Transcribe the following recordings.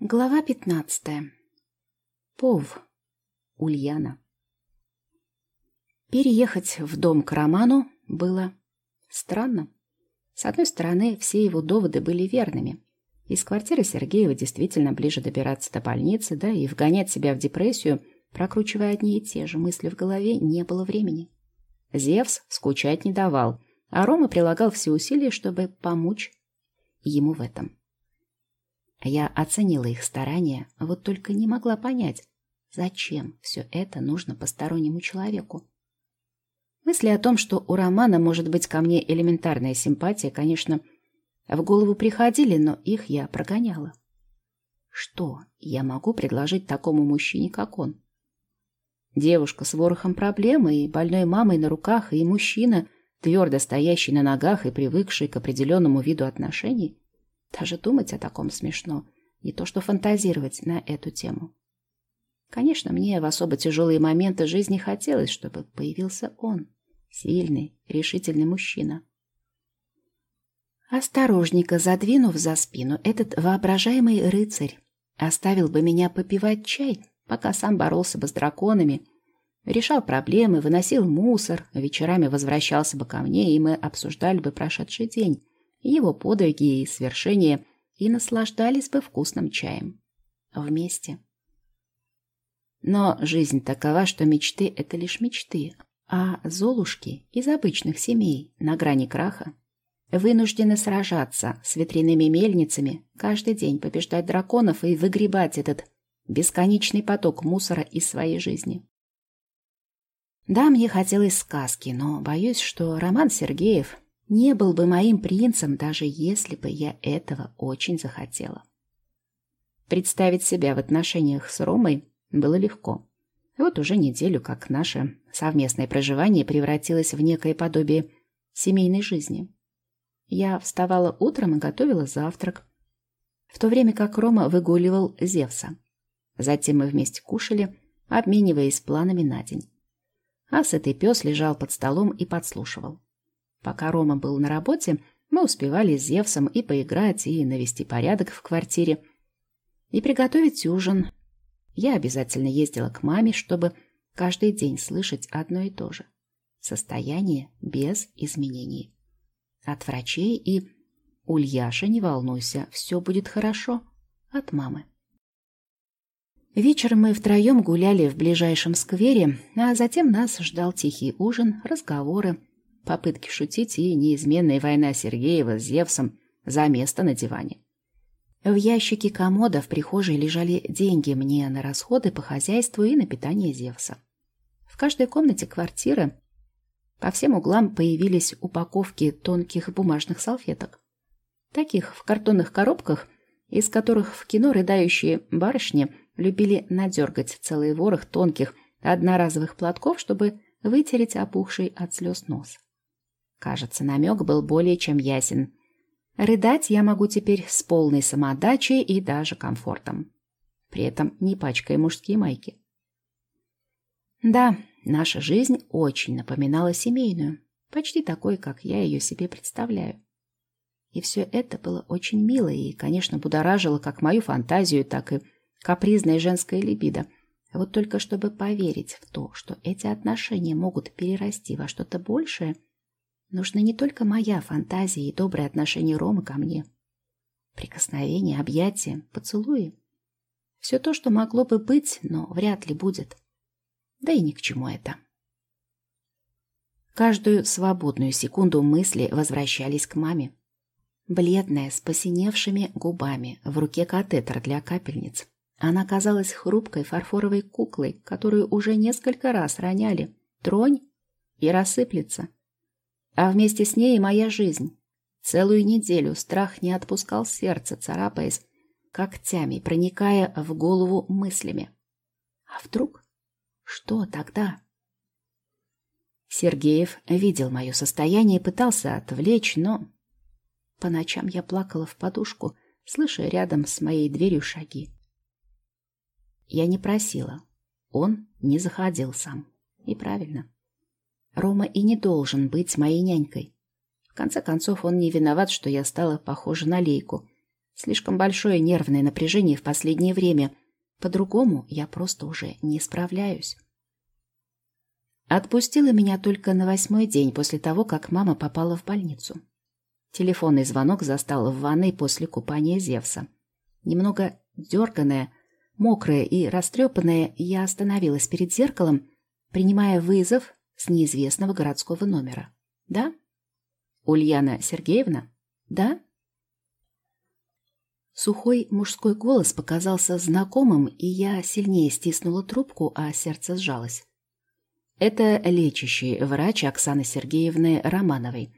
Глава пятнадцатая. Пов. Ульяна. Переехать в дом к Роману было странно. С одной стороны, все его доводы были верными. Из квартиры Сергеева действительно ближе добираться до больницы, да и вгонять себя в депрессию, прокручивая одни и те же мысли в голове, не было времени. Зевс скучать не давал, а Рома прилагал все усилия, чтобы помочь ему в этом. Я оценила их старания, вот только не могла понять, зачем все это нужно постороннему человеку. Мысли о том, что у Романа может быть ко мне элементарная симпатия, конечно, в голову приходили, но их я прогоняла. Что я могу предложить такому мужчине, как он? Девушка с ворохом проблем и больной мамой на руках, и мужчина, твердо стоящий на ногах и привыкший к определенному виду отношений. Даже думать о таком смешно, не то что фантазировать на эту тему. Конечно, мне в особо тяжелые моменты жизни хотелось, чтобы появился он, сильный, решительный мужчина. Осторожненько задвинув за спину, этот воображаемый рыцарь оставил бы меня попивать чай, пока сам боролся бы с драконами, решал проблемы, выносил мусор, вечерами возвращался бы ко мне, и мы обсуждали бы прошедший день, его подвиги и свершения и наслаждались бы вкусным чаем. Вместе. Но жизнь такова, что мечты — это лишь мечты, а золушки из обычных семей на грани краха вынуждены сражаться с ветряными мельницами, каждый день побеждать драконов и выгребать этот бесконечный поток мусора из своей жизни. Да, мне хотелось сказки, но боюсь, что Роман Сергеев не был бы моим принцем, даже если бы я этого очень захотела. Представить себя в отношениях с Ромой было легко. Вот уже неделю, как наше совместное проживание превратилось в некое подобие семейной жизни. Я вставала утром и готовила завтрак, в то время как Рома выгуливал Зевса. Затем мы вместе кушали, обмениваясь планами на день. А сытый пес лежал под столом и подслушивал. Пока Рома был на работе, мы успевали с Зевсом и поиграть, и навести порядок в квартире, и приготовить ужин. Я обязательно ездила к маме, чтобы каждый день слышать одно и то же. Состояние без изменений. От врачей и «Ульяша, не волнуйся, все будет хорошо» от мамы. Вечером мы втроем гуляли в ближайшем сквере, а затем нас ждал тихий ужин, разговоры, попытки шутить и неизменная война Сергеева с Зевсом за место на диване. В ящике комода в прихожей лежали деньги мне на расходы по хозяйству и на питание Зевса. В каждой комнате квартиры по всем углам появились упаковки тонких бумажных салфеток. Таких в картонных коробках, из которых в кино рыдающие барышни любили надергать целый ворох тонких одноразовых платков, чтобы вытереть опухший от слез нос. Кажется, намек был более чем ясен. Рыдать я могу теперь с полной самоотдачей и даже комфортом. При этом не пачкая мужские майки. Да, наша жизнь очень напоминала семейную, почти такой, как я ее себе представляю. И все это было очень мило и, конечно, будоражило как мою фантазию, так и капризное женское либидо. Вот только чтобы поверить в то, что эти отношения могут перерасти во что-то большее – Нужна не только моя фантазия и доброе отношение Ромы ко мне. Прикосновения, объятия, поцелуи. Все то, что могло бы быть, но вряд ли будет. Да и ни к чему это. Каждую свободную секунду мысли возвращались к маме. Бледная, с посиневшими губами, в руке катетер для капельниц. Она казалась хрупкой фарфоровой куклой, которую уже несколько раз роняли. Тронь и рассыплется. А вместе с ней и моя жизнь. Целую неделю страх не отпускал сердце, царапаясь когтями, проникая в голову мыслями. А вдруг? Что тогда? Сергеев видел мое состояние и пытался отвлечь, но... По ночам я плакала в подушку, слыша рядом с моей дверью шаги. Я не просила. Он не заходил сам. И правильно. Рома и не должен быть моей нянькой. В конце концов, он не виноват, что я стала похожа на лейку. Слишком большое нервное напряжение в последнее время. По-другому я просто уже не справляюсь. Отпустила меня только на восьмой день после того, как мама попала в больницу. Телефонный звонок застал в ванной после купания Зевса. Немного дерганая, мокрая и растрепанная, я остановилась перед зеркалом, принимая вызов с неизвестного городского номера. «Да?» «Ульяна Сергеевна?» «Да?» Сухой мужской голос показался знакомым, и я сильнее стиснула трубку, а сердце сжалось. Это лечащий врач Оксаны Сергеевны Романовой.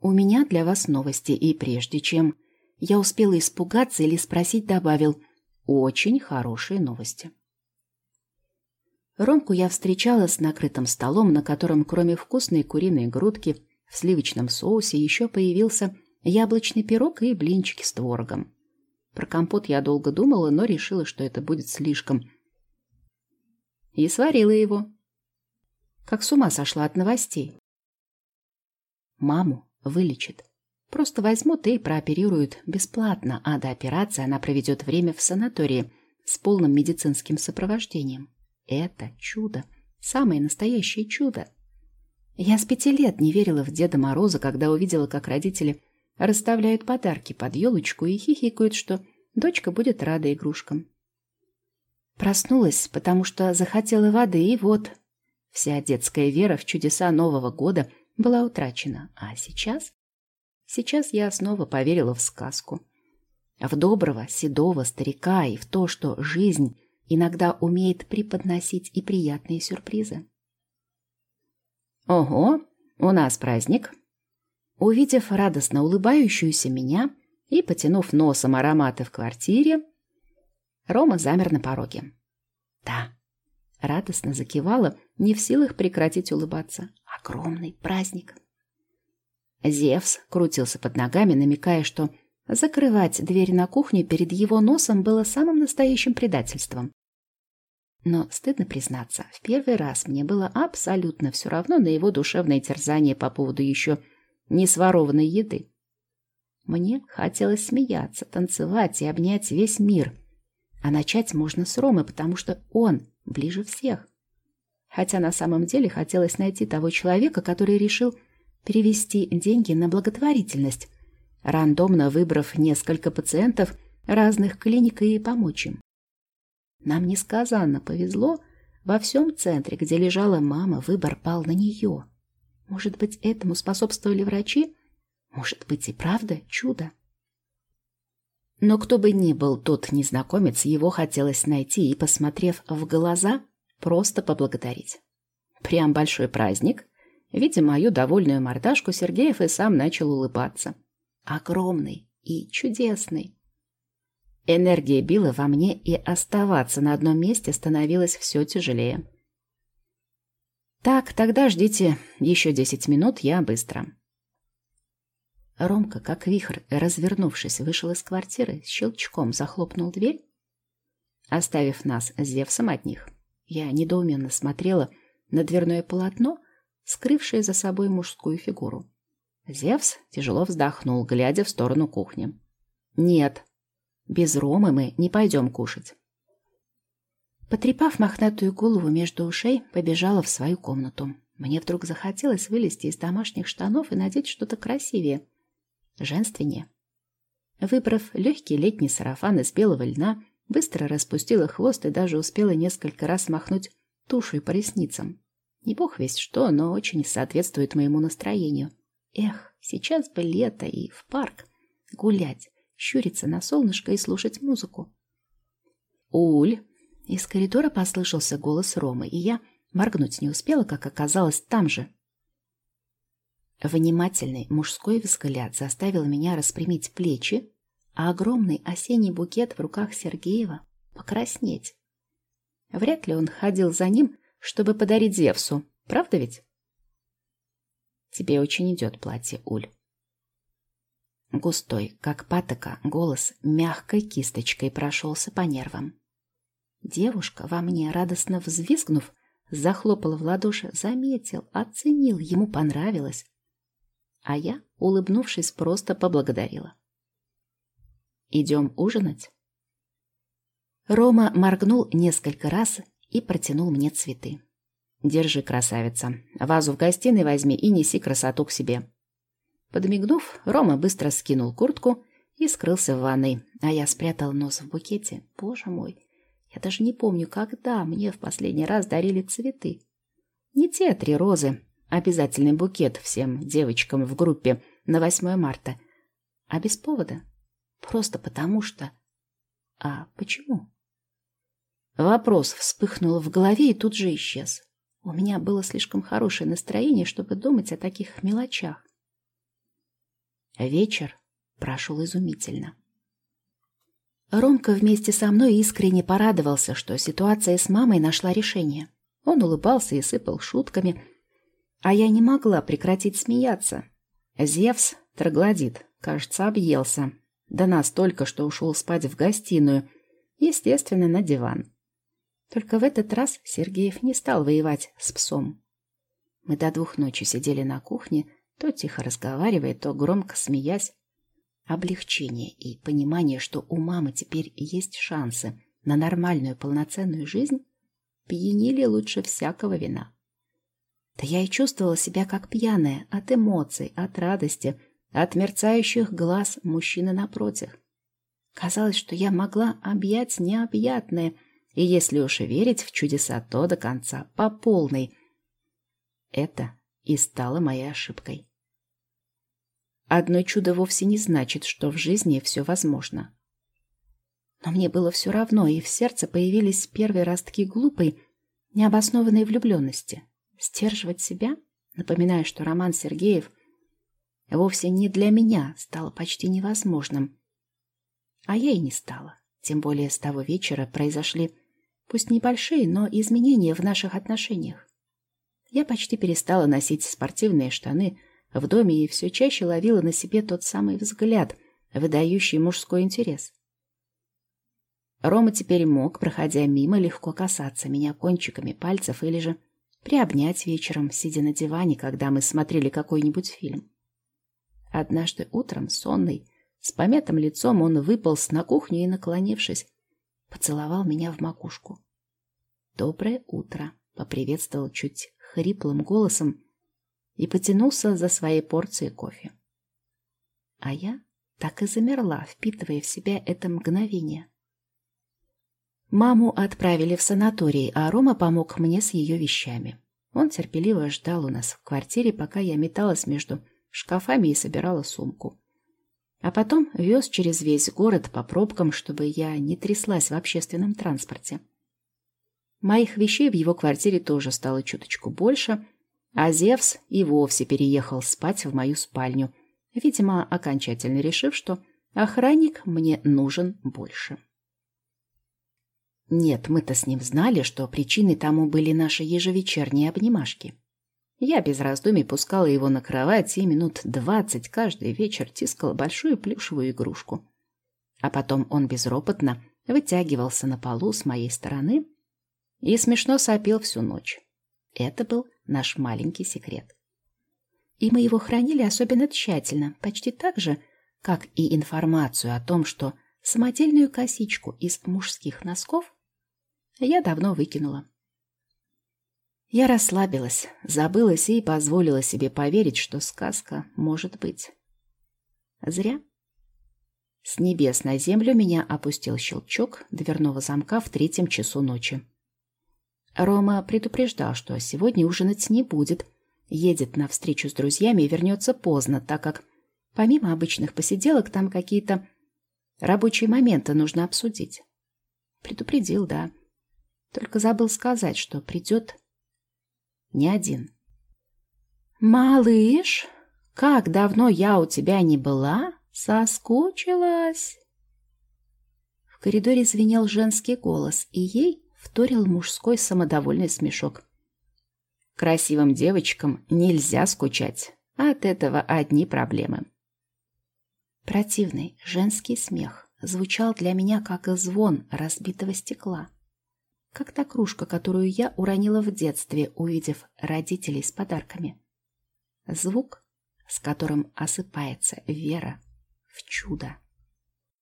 У меня для вас новости, и прежде чем я успела испугаться или спросить, добавил «Очень хорошие новости». Ромку я встречала с накрытым столом, на котором, кроме вкусной куриной грудки, в сливочном соусе еще появился яблочный пирог и блинчики с творогом. Про компот я долго думала, но решила, что это будет слишком. И сварила его. Как с ума сошла от новостей. Маму вылечит. Просто возьмут и прооперируют бесплатно, а до операции она проведет время в санатории с полным медицинским сопровождением. Это чудо. Самое настоящее чудо. Я с пяти лет не верила в Деда Мороза, когда увидела, как родители расставляют подарки под елочку и хихикают, что дочка будет рада игрушкам. Проснулась, потому что захотела воды, и вот вся детская вера в чудеса Нового года была утрачена. А сейчас? Сейчас я снова поверила в сказку. В доброго, седого старика и в то, что жизнь иногда умеет преподносить и приятные сюрпризы. «Ого, у нас праздник!» Увидев радостно улыбающуюся меня и потянув носом ароматы в квартире, Рома замер на пороге. «Да», — радостно закивала, не в силах прекратить улыбаться. «Огромный праздник!» Зевс крутился под ногами, намекая, что закрывать дверь на кухню перед его носом было самым настоящим предательством. Но, стыдно признаться, в первый раз мне было абсолютно все равно на его душевное терзание по поводу еще не сворованной еды. Мне хотелось смеяться, танцевать и обнять весь мир. А начать можно с Ромы, потому что он ближе всех. Хотя на самом деле хотелось найти того человека, который решил перевести деньги на благотворительность, рандомно выбрав несколько пациентов разных клиник и помочь им. Нам несказанно повезло, во всем центре, где лежала мама, выбор пал на нее. Может быть, этому способствовали врачи? Может быть, и правда чудо? Но кто бы ни был тот незнакомец, его хотелось найти и, посмотрев в глаза, просто поблагодарить. Прям большой праздник. Видя мою довольную мордашку, Сергеев и сам начал улыбаться. Огромный и чудесный. Энергия била во мне, и оставаться на одном месте становилось все тяжелее. «Так, тогда ждите еще десять минут, я быстро». Ромка, как вихрь, развернувшись, вышел из квартиры, щелчком захлопнул дверь, оставив нас с Зевсом одних. Я недоуменно смотрела на дверное полотно, скрывшее за собой мужскую фигуру. Зевс тяжело вздохнул, глядя в сторону кухни. «Нет, без Ромы мы не пойдем кушать». Потрепав мохнатую голову между ушей, побежала в свою комнату. Мне вдруг захотелось вылезти из домашних штанов и надеть что-то красивее, женственнее. Выбрав легкий летний сарафан из белого льна, быстро распустила хвост и даже успела несколько раз махнуть тушей по ресницам. Не бог весть что, но очень соответствует моему настроению. Эх, сейчас бы лето и в парк гулять, щуриться на солнышко и слушать музыку. «Уль!» Из коридора послышался голос Ромы, и я моргнуть не успела, как оказалось там же. Внимательный мужской взгляд заставил меня распрямить плечи, а огромный осенний букет в руках Сергеева покраснеть. Вряд ли он ходил за ним, чтобы подарить Зевсу, правда ведь? Тебе очень идет платье, Уль. Густой, как патока, голос мягкой кисточкой прошелся по нервам. Девушка во мне, радостно взвизгнув, захлопала в ладоши, заметил, оценил, ему понравилось. А я, улыбнувшись, просто поблагодарила. Идем ужинать?» Рома моргнул несколько раз и протянул мне цветы. «Держи, красавица. Вазу в гостиной возьми и неси красоту к себе». Подмигнув, Рома быстро скинул куртку и скрылся в ванной, а я спрятал нос в букете. Боже мой, я даже не помню, когда мне в последний раз дарили цветы. Не те три розы, обязательный букет всем девочкам в группе на 8 марта, а без повода. Просто потому что... А почему? Вопрос вспыхнул в голове и тут же исчез. У меня было слишком хорошее настроение, чтобы думать о таких мелочах. Вечер прошел изумительно. Ромка вместе со мной искренне порадовался, что ситуация с мамой нашла решение. Он улыбался и сыпал шутками, а я не могла прекратить смеяться. Зевс, троглодит, кажется, объелся. Да настолько, что ушел спать в гостиную, естественно, на диван. Только в этот раз Сергеев не стал воевать с псом. Мы до двух ночи сидели на кухне, то тихо разговаривая, то громко смеясь. Облегчение и понимание, что у мамы теперь есть шансы на нормальную полноценную жизнь, пьянили лучше всякого вина. Да я и чувствовала себя как пьяная от эмоций, от радости, от мерцающих глаз мужчины напротив. Казалось, что я могла объять необъятное — и если уж верить в чудеса, то до конца, по полной. Это и стало моей ошибкой. Одно чудо вовсе не значит, что в жизни все возможно. Но мне было все равно, и в сердце появились первые ростки глупой, необоснованной влюбленности. Стерживать себя, напоминая, что роман Сергеев вовсе не для меня, стало почти невозможным. А я и не стала. Тем более с того вечера произошли Пусть небольшие, но изменения в наших отношениях. Я почти перестала носить спортивные штаны в доме и все чаще ловила на себе тот самый взгляд, выдающий мужской интерес. Рома теперь мог, проходя мимо, легко касаться меня кончиками пальцев или же приобнять вечером, сидя на диване, когда мы смотрели какой-нибудь фильм. Однажды утром, сонный, с помятым лицом, он выполз на кухню и, наклонившись, поцеловал меня в макушку. «Доброе утро!» — поприветствовал чуть хриплым голосом и потянулся за своей порцией кофе. А я так и замерла, впитывая в себя это мгновение. Маму отправили в санаторий, а Рома помог мне с ее вещами. Он терпеливо ждал у нас в квартире, пока я металась между шкафами и собирала сумку. А потом вез через весь город по пробкам, чтобы я не тряслась в общественном транспорте. Моих вещей в его квартире тоже стало чуточку больше, а Зевс и вовсе переехал спать в мою спальню, видимо, окончательно решив, что охранник мне нужен больше. Нет, мы-то с ним знали, что причиной тому были наши ежевечерние обнимашки. Я без раздумий пускала его на кровать и минут двадцать каждый вечер тискала большую плюшевую игрушку. А потом он безропотно вытягивался на полу с моей стороны и смешно сопел всю ночь. Это был наш маленький секрет. И мы его хранили особенно тщательно, почти так же, как и информацию о том, что самодельную косичку из мужских носков я давно выкинула. Я расслабилась, забылась и позволила себе поверить, что сказка может быть. Зря. С небес на землю меня опустил щелчок дверного замка в третьем часу ночи. Рома предупреждал, что сегодня ужинать не будет, едет на встречу с друзьями и вернется поздно, так как помимо обычных посиделок там какие-то рабочие моменты нужно обсудить. Предупредил, да. Только забыл сказать, что придет не один. «Малыш, как давно я у тебя не была? Соскучилась!» В коридоре звенел женский голос, и ей вторил мужской самодовольный смешок. Красивым девочкам нельзя скучать, от этого одни проблемы. Противный женский смех звучал для меня как звон разбитого стекла как та кружка, которую я уронила в детстве, увидев родителей с подарками. Звук, с которым осыпается вера в чудо.